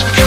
house.